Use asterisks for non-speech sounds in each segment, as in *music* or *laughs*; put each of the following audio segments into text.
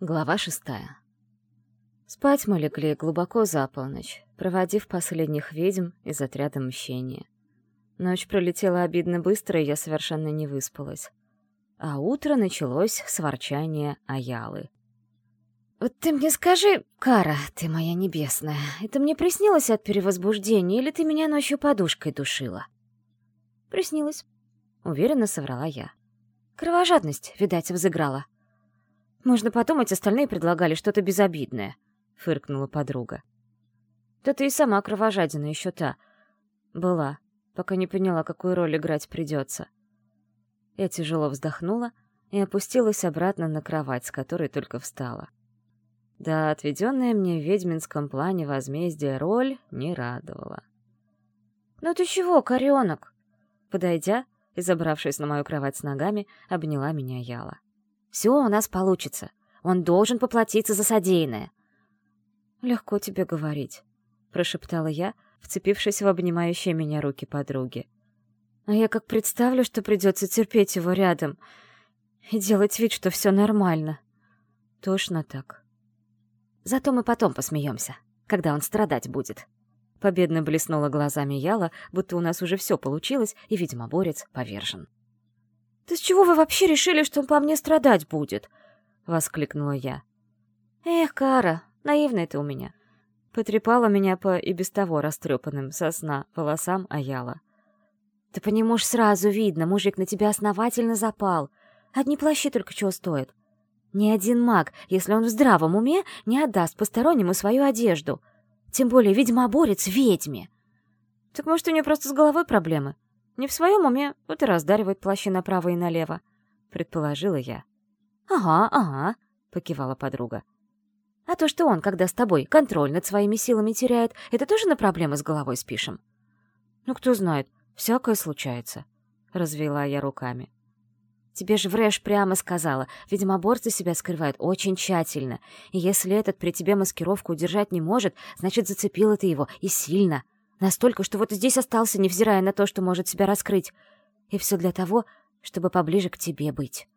Глава шестая. Спать мы легли глубоко за полночь, проводив последних ведьм из отряда мщения. Ночь пролетела обидно быстро, и я совершенно не выспалась. А утро началось с ворчания Аялы. «Вот ты мне скажи, Кара, ты моя небесная, это мне приснилось от перевозбуждения, или ты меня ночью подушкой душила?» «Приснилось», — уверенно соврала я. «Кровожадность, видать, взыграла». Можно подумать, остальные предлагали что-то безобидное», — фыркнула подруга. «Да ты и сама кровожадина еще та. Была, пока не поняла, какую роль играть придется». Я тяжело вздохнула и опустилась обратно на кровать, с которой только встала. Да, отведенная мне в ведьминском плане возмездия роль не радовала. «Ну ты чего, коренок?» Подойдя и забравшись на мою кровать с ногами, обняла меня Яла. Все у нас получится. Он должен поплатиться за содеянное. «Легко тебе говорить», — прошептала я, вцепившись в обнимающие меня руки подруги. «А я как представлю, что придется терпеть его рядом и делать вид, что все нормально. Тошно так. Зато мы потом посмеемся, когда он страдать будет». Победно блеснула глазами Яла, будто у нас уже все получилось, и ведьмоборец повержен. «Да с чего вы вообще решили, что он по мне страдать будет?» — воскликнула я. «Эх, Кара, наивная ты у меня!» Потрепала меня по и без того растрепанным сосна волосам Аяла. «Да по нему ж сразу видно, мужик на тебя основательно запал. Одни плащи только чего стоят. Ни один маг, если он в здравом уме, не отдаст постороннему свою одежду. Тем более ведьмоборец ведьме. Так может, у нее просто с головой проблемы? Не в своем уме, вот и раздаривает плащи направо и налево, — предположила я. «Ага, ага», — покивала подруга. «А то, что он, когда с тобой контроль над своими силами теряет, это тоже на проблемы с головой спишем?» «Ну, кто знает, всякое случается», — развела я руками. «Тебе же Врэш прямо сказала, ведьмоборцы себя скрывают очень тщательно, и если этот при тебе маскировку удержать не может, значит, зацепила ты его, и сильно». Настолько, что вот здесь остался, невзирая на то, что может себя раскрыть. И все для того, чтобы поближе к тебе быть.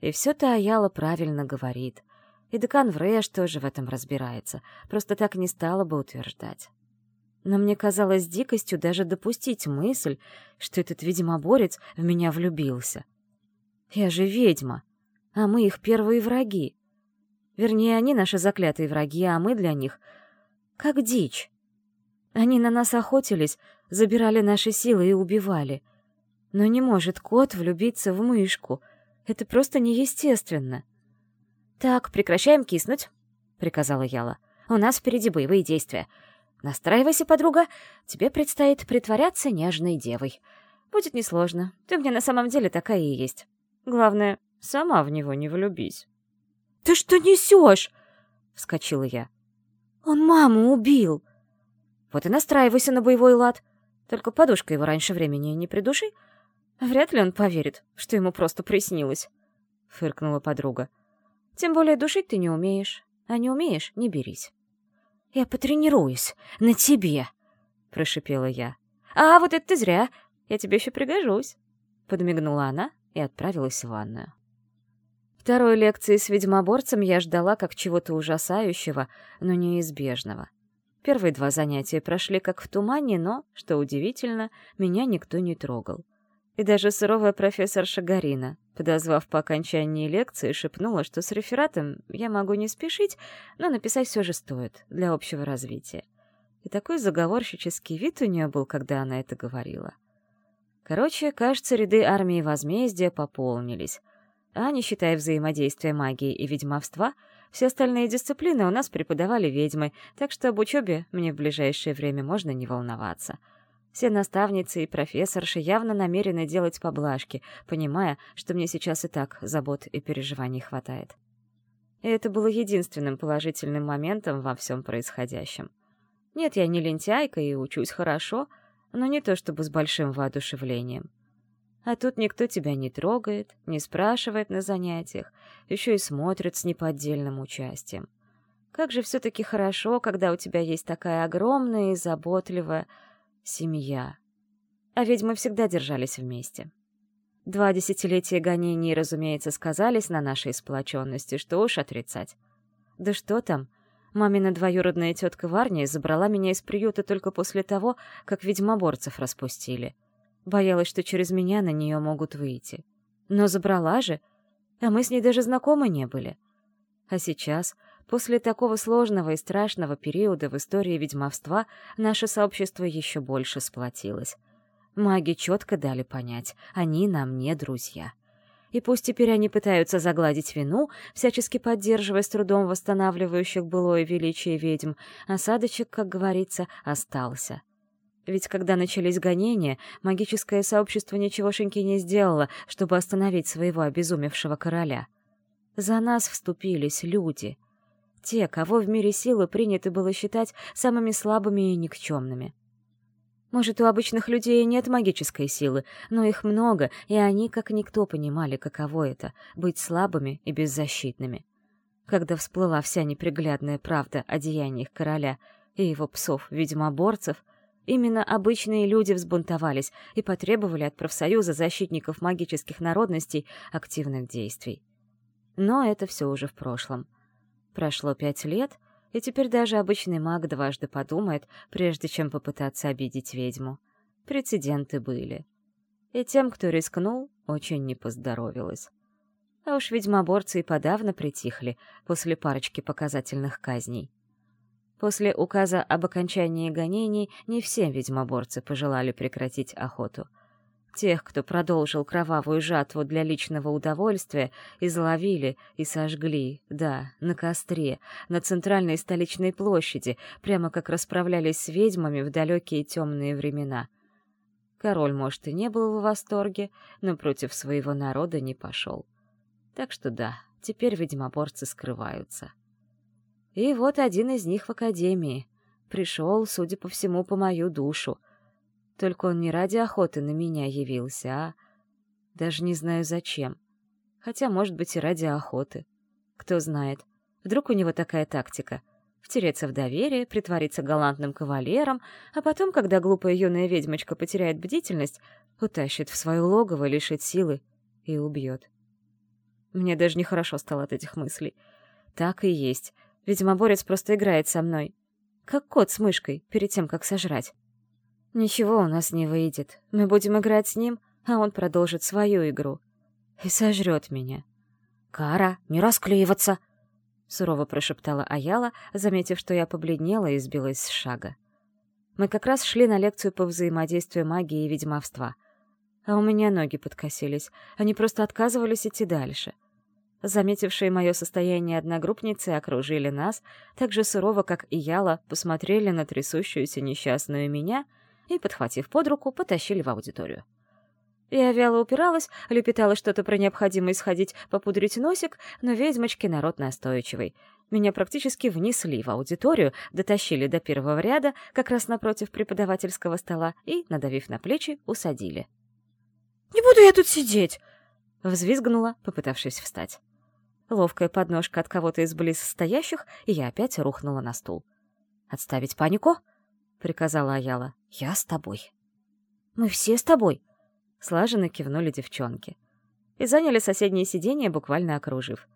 И все-то Аяла правильно говорит. И декан Врэш тоже в этом разбирается. Просто так не стала бы утверждать. Но мне казалось дикостью даже допустить мысль, что этот ведьмоборец в меня влюбился. Я же ведьма, а мы их первые враги. Вернее, они наши заклятые враги, а мы для них — как дичь. Они на нас охотились, забирали наши силы и убивали. Но не может кот влюбиться в мышку. Это просто неестественно. «Так, прекращаем киснуть», — приказала Яла. «У нас впереди боевые действия. Настраивайся, подруга. Тебе предстоит притворяться нежной девой. Будет несложно. Ты мне на самом деле такая и есть. Главное, сама в него не влюбись». «Ты что несешь?» — вскочила я. «Он маму убил!» Вот и настраивайся на боевой лад. Только подушка его раньше времени не придуши. Вряд ли он поверит, что ему просто приснилось. Фыркнула подруга. Тем более душить ты не умеешь. А не умеешь — не берись. «Я потренируюсь. На тебе!» — прошипела я. «А вот это ты зря. Я тебе еще пригожусь!» Подмигнула она и отправилась в ванную. Второй лекции с ведьмоборцем я ждала как чего-то ужасающего, но неизбежного. Первые два занятия прошли как в тумане, но, что удивительно, меня никто не трогал. И даже суровая профессор Шагарина, подозвав по окончании лекции, шепнула, что с рефератом я могу не спешить, но написать все же стоит для общего развития. И такой заговорщический вид у нее был, когда она это говорила. Короче, кажется, ряды армии возмездия пополнились. А не считая взаимодействия магии и ведьмовства — все остальные дисциплины у нас преподавали ведьмы, так что об учебе мне в ближайшее время можно не волноваться. Все наставницы и профессорши явно намерены делать поблажки, понимая, что мне сейчас и так забот и переживаний хватает. И это было единственным положительным моментом во всем происходящем. Нет, я не лентяйка и учусь хорошо, но не то чтобы с большим воодушевлением. А тут никто тебя не трогает, не спрашивает на занятиях, еще и смотрит с неподдельным участием. Как же все-таки хорошо, когда у тебя есть такая огромная и заботливая семья. А ведь мы всегда держались вместе. Два десятилетия гонений, разумеется, сказались на нашей сплоченности, что уж отрицать. Да что там, мамина двоюродная тетка Варния забрала меня из приюта только после того, как ведьмоборцев распустили. Боялась, что через меня на нее могут выйти. Но забрала же, а мы с ней даже знакомы не были. А сейчас, после такого сложного и страшного периода в истории ведьмовства, наше сообщество еще больше сплотилось. Маги четко дали понять, они нам не друзья. И пусть теперь они пытаются загладить вину, всячески поддерживая с трудом восстанавливающих былое величие ведьм, осадочек, как говорится, остался. Ведь когда начались гонения, магическое сообщество ничегошеньки не сделало, чтобы остановить своего обезумевшего короля. За нас вступились люди. Те, кого в мире силы принято было считать самыми слабыми и никчемными. Может, у обычных людей нет магической силы, но их много, и они, как никто, понимали, каково это — быть слабыми и беззащитными. Когда всплыла вся неприглядная правда о деяниях короля и его псов-ведьмоборцев, именно обычные люди взбунтовались и потребовали от профсоюза защитников магических народностей активных действий. Но это все уже в прошлом. Прошло пять лет — и теперь даже обычный маг дважды подумает, прежде чем попытаться обидеть ведьму. Прецеденты были. И тем, кто рискнул, очень не поздоровилось. А уж ведьмоборцы и подавно притихли после парочки показательных казней. После указа об окончании гонений не все ведьмоборцы пожелали прекратить охоту — Тех, кто продолжил кровавую жатву для личного удовольствия, изловили и сожгли, да, на костре, на центральной столичной площади, прямо как расправлялись с ведьмами в далекие темные времена. Король, может, и не был в восторге, но против своего народа не пошел. Так что да, теперь ведьмоборцы скрываются. И вот один из них в академии. Пришел, судя по всему, по мою душу — только он не ради охоты на меня явился, а... Даже не знаю зачем. Хотя, может быть, и ради охоты. Кто знает. Вдруг у него такая тактика — втереться в доверие, притвориться галантным кавалером, а потом, когда глупая юная ведьмочка потеряет бдительность, утащит в свое логово, лишит силы и убьет. Мне даже нехорошо стало от этих мыслей. Так и есть. Ведьмоборец просто играет со мной. Как кот с мышкой, перед тем, как сожрать. Ничего у нас не выйдет. Мы будем играть с ним, а он продолжит свою игру. И сожрет меня. «Кара, не расклеиваться!» — сурово прошептала Аяла, заметив, что я побледнела и сбилась с шага. Мы как раз шли на лекцию по взаимодействию магии и ведьмовства. А у меня ноги подкосились. Они просто отказывались идти дальше. Заметившие мое состояние одногруппницы окружили нас, так же сурово, как и Яла, посмотрели на трясущуюся несчастную меня — и, подхватив под руку, потащили в аудиторию. Я вяло упиралась, лепетала что-то про необходимость сходить попудрить носик, но ведьмочки народ настойчивый. Меня практически внесли в аудиторию, дотащили до первого ряда, как раз напротив преподавательского стола, и, надавив на плечи, усадили. «Не буду я тут сидеть!» — взвизгнула, попытавшись встать. Ловкая подножка от кого-то из близ стоящих, и я опять рухнула на стул. «Отставить панику!» — приказала Аяла. «Я с тобой». «Мы все с тобой», — слаженно кивнули девчонки. И заняли соседнее сиденье, буквально окружив.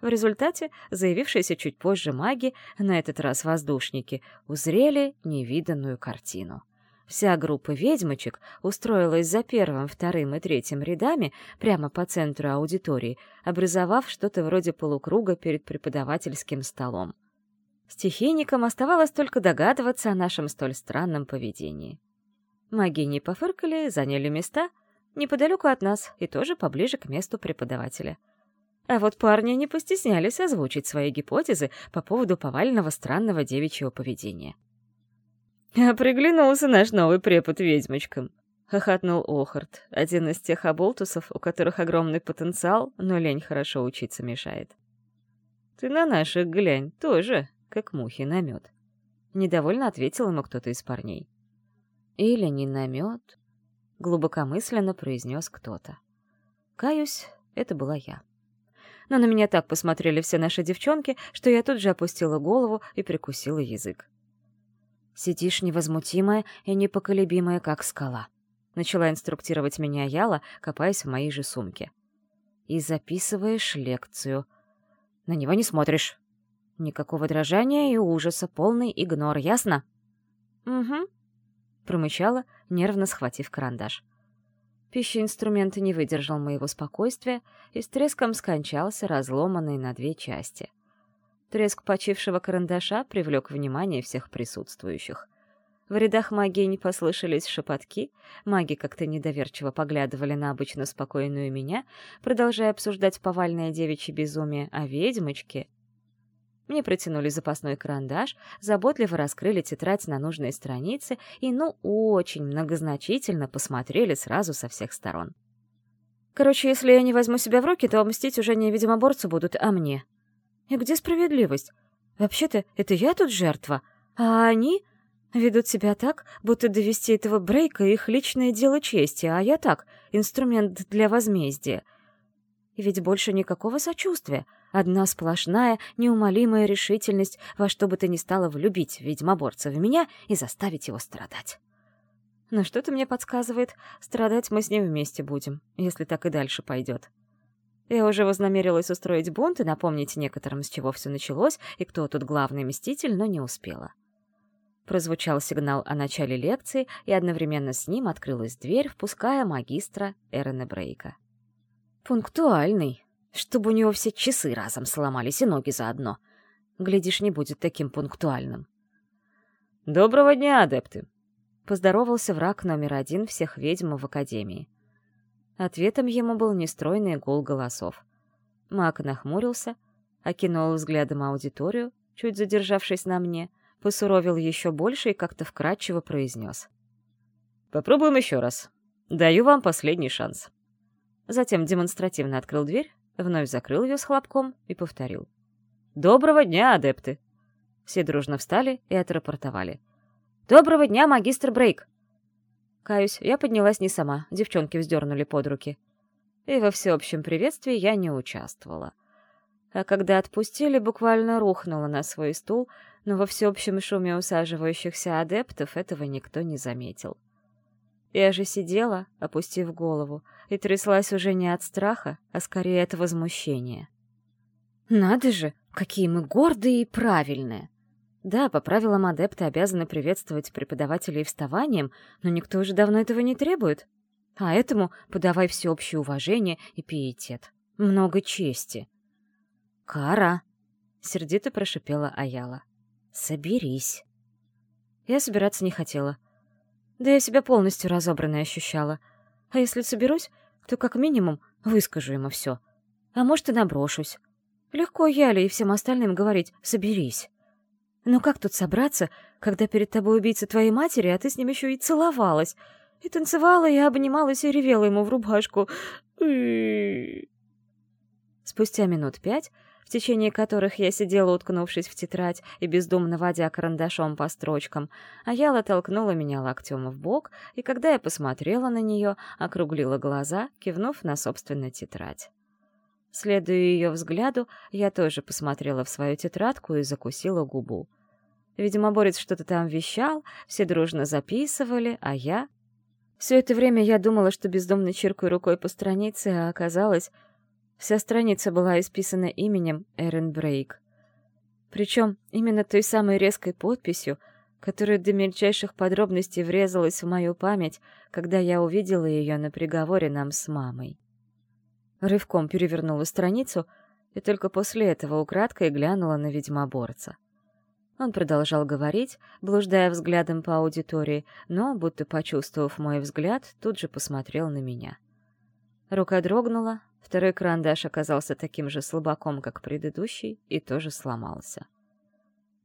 В результате заявившиеся чуть позже маги, на этот раз воздушники, узрели невиданную картину. Вся группа ведьмочек устроилась за первым, вторым и третьим рядами прямо по центру аудитории, образовав что-то вроде полукруга перед преподавательским столом. Стихийникам оставалось только догадываться о нашем столь странном поведении. Маги не пофыркали, заняли места неподалеку от нас и тоже поближе к месту преподавателя. А вот парни не постеснялись озвучить свои гипотезы по поводу повального странного девичьего поведения. «А *laughs* приглянулся наш новый препод ведьмочкам», — хохотнул Охарт, один из тех оболтусов, у которых огромный потенциал, но лень хорошо учиться мешает. «Ты на наших глянь, тоже как мухи на мед. Недовольно ответил ему кто-то из парней. «Или не на мед», — глубокомысленно произнес кто-то. Каюсь, это была я. Но на меня так посмотрели все наши девчонки, что я тут же опустила голову и прикусила язык. «Сидишь невозмутимая и непоколебимая, как скала», — начала инструктировать меня Яла, копаясь в моей же сумке. «И записываешь лекцию. На него не смотришь. Никакого дрожания и ужаса, полный игнор, ясно?» «Угу», — промычала, нервно схватив карандаш. Пищеинструмент не выдержал моего спокойствия и с треском скончался, разломанный на две части. Треск почившего карандаша привлек внимание всех присутствующих. В рядах магии не послышались шепотки, маги как-то недоверчиво поглядывали на обычно спокойную меня, продолжая обсуждать повальное девичье безумие, а ведьмочки... Мне протянули запасной карандаш, заботливо раскрыли тетрадь на нужной странице и, ну, очень многозначительно посмотрели сразу со всех сторон. Короче, если я не возьму себя в руки, то мстить уже не видимоборцу будут, а мне. И где справедливость? Вообще-то это я тут жертва, а они ведут себя так, будто довести этого Брейка их личное дело чести, а я так, инструмент для возмездия. И ведь больше никакого сочувствия, одна сплошная, неумолимая решительность во что бы то ни стало влюбить ведьмоборца в меня и заставить его страдать. Но что-то мне подсказывает, страдать мы с ним вместе будем, если так и дальше пойдет. Я уже вознамерилась устроить бунт и напомнить некоторым, с чего все началось и кто тут главный мститель, но не успела. Прозвучал сигнал о начале лекции, и одновременно с ним открылась дверь, впуская магистра Эрена Брейка. «Пунктуальный, чтобы у него все часы разом сломались и ноги заодно. Глядишь, не будет таким пунктуальным». «Доброго дня, адепты!» — поздоровался враг номер один всех ведьм в Академии. Ответом ему был нестройный гул голосов. Мак нахмурился, окинул взглядом аудиторию, чуть задержавшись на мне, посуровил еще больше и как-то вкратчиво произнес. «Попробуем еще раз. Даю вам последний шанс». Затем демонстративно открыл дверь, вновь закрыл ее с хлопком и повторил. «Доброго дня, адепты!» Все дружно встали и отрапортовали. «Доброго дня, магистр Брейк!» Каюсь, я поднялась не сама, девчонки вздернули под руки. И во всеобщем приветствии я не участвовала. А когда отпустили, буквально рухнула на свой стул, но во всеобщем шуме усаживающихся адептов этого никто не заметил. Я же сидела, опустив голову, и тряслась уже не от страха, а скорее от возмущения. «Надо же, какие мы гордые и правильные!» Да, по правилам адепты обязаны приветствовать преподавателей вставанием, но никто уже давно этого не требует. А этому подавай всеобщее уважение и пиетет. Много чести. «Кара!» — сердито прошипела Аяла. «Соберись!» Я собираться не хотела. Да я себя полностью разобранной ощущала. А если соберусь, то как минимум выскажу ему все. А может, и наброшусь. Легко Яле и всем остальным говорить «соберись». Но как тут собраться, когда перед тобой убийца твоей матери, а ты с ним еще и целовалась? И танцевала, и обнималась, и ревела ему в рубашку. Спустя минут пять, в течение которых я сидела, уткнувшись в тетрадь и бездумно водя карандашом по строчкам, Аяла толкнула меня локтем в бок, и когда я посмотрела на нее, округлила глаза, кивнув на собственную тетрадь. Следуя ее взгляду, я тоже посмотрела в свою тетрадку и закусила губу. Видимо, Борец что-то там вещал, все дружно записывали, а я... Все это время я думала, что бездомно чиркаю рукой по странице, а оказалось... Вся страница была исписана именем Эрен Брейк. Причем именно той самой резкой подписью, которая до мельчайших подробностей врезалась в мою память, когда я увидела ее на приговоре нам с мамой. Рывком перевернула страницу и только после этого украдкой глянула на ведьмоборца. Он продолжал говорить, блуждая взглядом по аудитории, но, будто почувствовав мой взгляд, тут же посмотрел на меня. Рука дрогнула, второй карандаш оказался таким же слабаком, как предыдущий, и тоже сломался.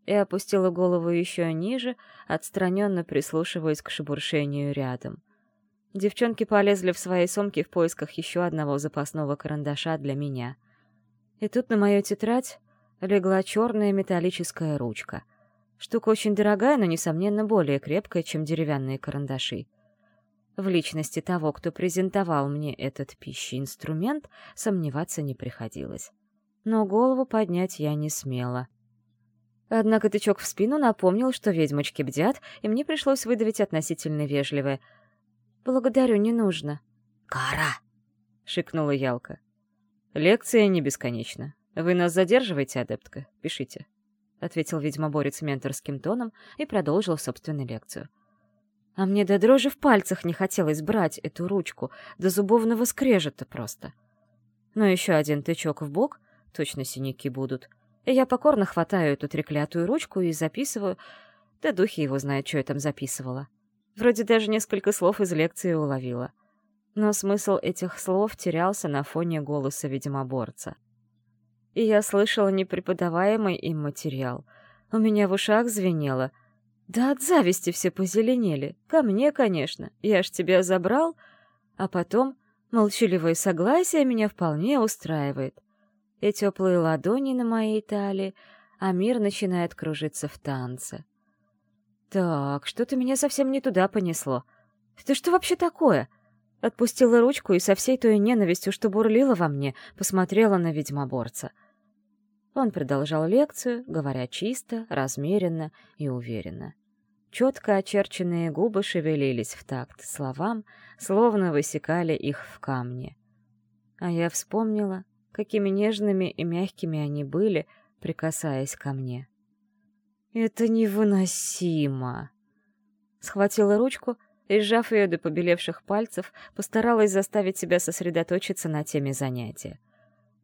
Я опустила голову еще ниже, отстраненно прислушиваясь к шебуршению рядом. Девчонки полезли в свои сумки в поисках еще одного запасного карандаша для меня. И тут на мою тетрадь легла черная металлическая ручка. Штука очень дорогая, но, несомненно, более крепкая, чем деревянные карандаши. В личности того, кто презентовал мне этот пищеинструмент, сомневаться не приходилось. Но голову поднять я не смела. Однако тычок в спину напомнил, что ведьмочки бдят, и мне пришлось выдавить относительно вежливое. «Благодарю, не нужно». «Кара!» — шикнула Ялка. «Лекция не бесконечна. Вы нас задерживаете, адептка? Пишите», — ответил ведьмоборец менторским тоном и продолжил собственную лекцию. А мне до дрожи в пальцах не хотелось брать эту ручку, до зубовного скрежета просто. Но еще один тычок в бок, точно синяки будут. И я покорно хватаю эту треклятую ручку и записываю... Да духи его знают, что я там записывала. Вроде даже несколько слов из лекции уловила. Но смысл этих слов терялся на фоне голоса ведьмоборца. И я слышала непреподаваемый им материал. У меня в ушах звенело — да от зависти все позеленели. Ко мне, конечно. Я ж тебя забрал. А потом молчаливое согласие меня вполне устраивает. И теплые ладони на моей талии, а мир начинает кружиться в танце. Так, что-то меня совсем не туда понесло. Это что вообще такое? Отпустила ручку и со всей той ненавистью, что бурлила во мне, посмотрела на ведьмоборца — он продолжал лекцию, говоря чисто, размеренно и уверенно. Четко очерченные губы шевелились в такт словам, словно высекали их в камне. А я вспомнила, какими нежными и мягкими они были, прикасаясь ко мне. «Это невыносимо!» Схватила ручку и, сжав ее до побелевших пальцев, постаралась заставить себя сосредоточиться на теме занятия.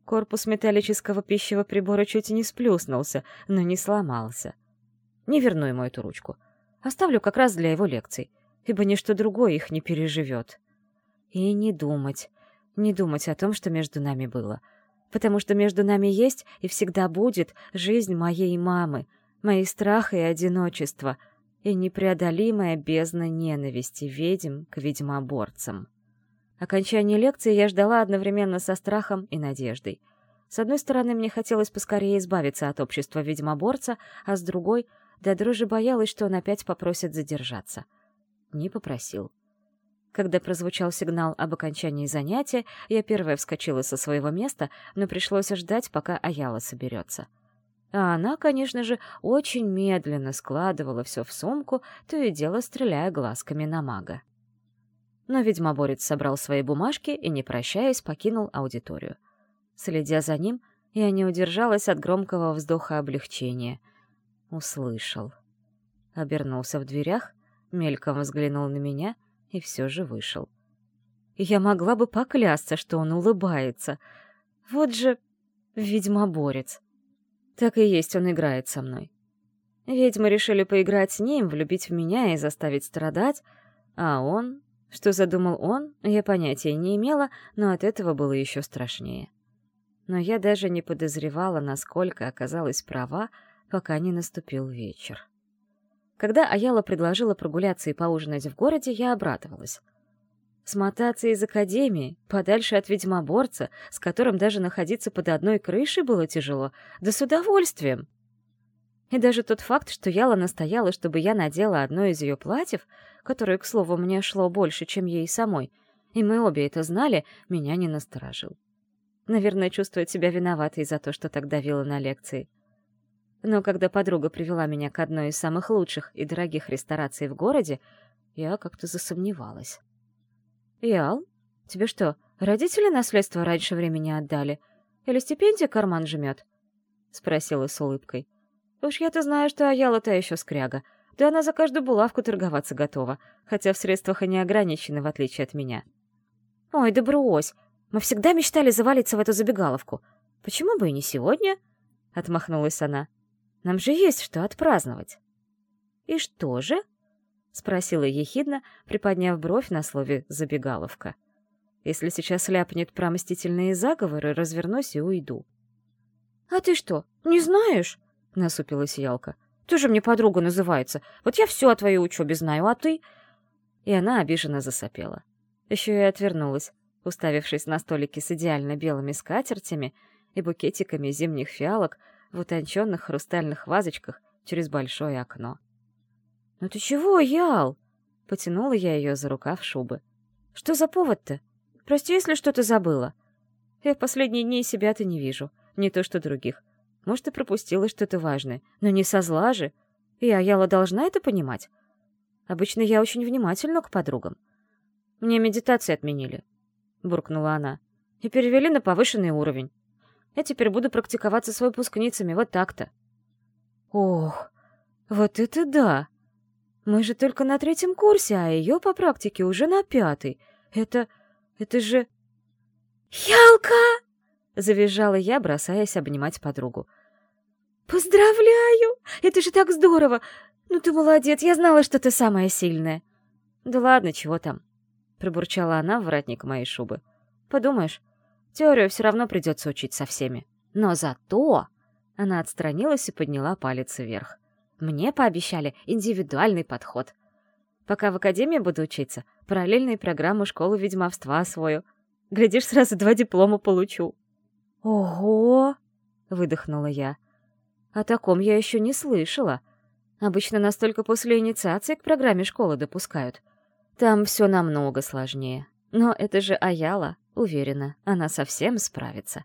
Корпус металлического пищевого прибора чуть не сплюснулся, но не сломался. Не верну ему эту ручку. Оставлю как раз для его лекций, ибо ничто другое их не переживет. И не думать, не думать о том, что между нами было. Потому что между нами есть и всегда будет жизнь моей мамы, мои страхи и одиночество, и непреодолимая бездна ненависти ведьм к ведьмоборцам. Окончание лекции я ждала одновременно со страхом и надеждой. С одной стороны, мне хотелось поскорее избавиться от общества ведьмоборца, а с другой — до дрожи боялась, что он опять попросит задержаться. Не попросил. Когда прозвучал сигнал об окончании занятия, я первая вскочила со своего места, но пришлось ждать, пока Аяла соберется. А она, конечно же, очень медленно складывала все в сумку, то и дело стреляя глазками на мага но ведьмоборец собрал свои бумажки и, не прощаясь, покинул аудиторию. Следя за ним, я не удержалась от громкого вздоха облегчения. Услышал. Обернулся в дверях, мельком взглянул на меня и все же вышел. Я могла бы поклясться, что он улыбается. Вот же ведьмоборец. Так и есть, он играет со мной. Ведьмы решили поиграть с ним, влюбить в меня и заставить страдать, а он что задумал он, я понятия не имела, но от этого было еще страшнее. Но я даже не подозревала, насколько оказалась права, пока не наступил вечер. Когда Аяла предложила прогуляться и поужинать в городе, я обрадовалась. Смотаться из академии, подальше от ведьмоборца, с которым даже находиться под одной крышей было тяжело, да с удовольствием. И даже тот факт, что Яла настояла, чтобы я надела одно из ее платьев, которое, к слову, мне шло больше, чем ей самой, и мы обе это знали, меня не насторожил. Наверное, чувствует себя виноватой за то, что так давила на лекции. Но когда подруга привела меня к одной из самых лучших и дорогих рестораций в городе, я как-то засомневалась. «Ял, тебе что, родители наследство раньше времени отдали? Или стипендия карман жмет?» — спросила с улыбкой. — Уж я-то знаю, что Аяла-то еще скряга. Да она за каждую булавку торговаться готова, хотя в средствах и не ограничены, в отличие от меня. «Ой, да брось! Мы всегда мечтали завалиться в эту забегаловку. Почему бы и не сегодня?» — отмахнулась она. «Нам же есть что отпраздновать». «И что же?» — спросила ехидно, приподняв бровь на слове «забегаловка». «Если сейчас ляпнет про мстительные заговоры, развернусь и уйду». «А ты что, не знаешь?» — насупилась Ялка. «Ты же мне подруга называется. Вот я все о твоей учебе знаю, а ты...» И она обиженно засопела. Еще и отвернулась, уставившись на столики с идеально белыми скатертями и букетиками зимних фиалок в утонченных хрустальных вазочках через большое окно. «Ну ты чего, Ял?» — потянула я ее за рукав шубы. «Что за повод-то? Прости, если что-то забыла. Я в последние дни себя-то не вижу, не то что других. Может, и пропустила что-то важное, но не со зла же. И Аяла должна это понимать. Обычно я очень внимательна к подругам. Мне медитацию отменили», — буркнула она, — «и перевели на повышенный уровень. Я теперь буду практиковаться с выпускницами, вот так-то». «Ох, вот это да! Мы же только на третьем курсе, а ее по практике уже на пятый. Это... это же...» «Ялка!» — завизжала я, бросаясь обнимать подругу. «Поздравляю! Это же так здорово! Ну ты молодец, я знала, что ты самая сильная!» «Да ладно, чего там?» — пробурчала она в воротник моей шубы. «Подумаешь, теорию все равно придется учить со всеми. Но зато...» Она отстранилась и подняла палец вверх. «Мне пообещали индивидуальный подход. Пока в академии буду учиться, параллельные программы школы ведьмовства освою. Глядишь, сразу два диплома получу». «Ого!» — выдохнула я. О таком я еще не слышала. Обычно настолько после инициации к программе школы допускают. Там все намного сложнее. Но это же Аяла, уверена, она совсем справится.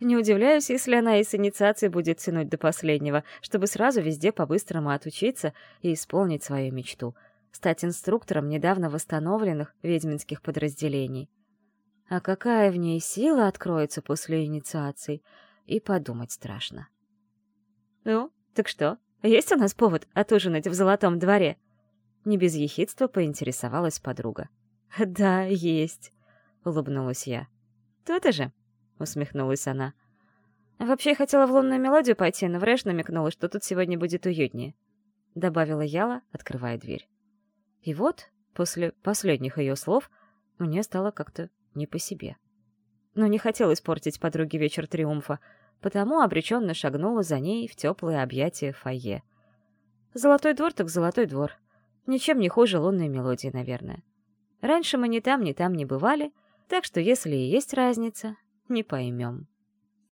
Не удивляюсь, если она и с инициацией будет тянуть до последнего, чтобы сразу везде по-быстрому отучиться и исполнить свою мечту — стать инструктором недавно восстановленных ведьминских подразделений. А какая в ней сила откроется после инициации, и подумать страшно. «Ну, так что, есть у нас повод отужинать в Золотом дворе?» Не без ехидства поинтересовалась подруга. *laughs* «Да, есть», — улыбнулась я. «То-то же», — усмехнулась она. «Вообще хотела в лунную мелодию пойти, но Врэш намекнула, что тут сегодня будет уютнее», — добавила Яла, открывая дверь. И вот, после последних ее слов, мне стало как-то не по себе. Но не хотел испортить подруге вечер триумфа, потому обреченно шагнула за ней в теплые объятия фойе. Золотой двор так золотой двор. Ничем не хуже лунной мелодии, наверное. Раньше мы ни там, ни там не бывали, так что если и есть разница, не поймем.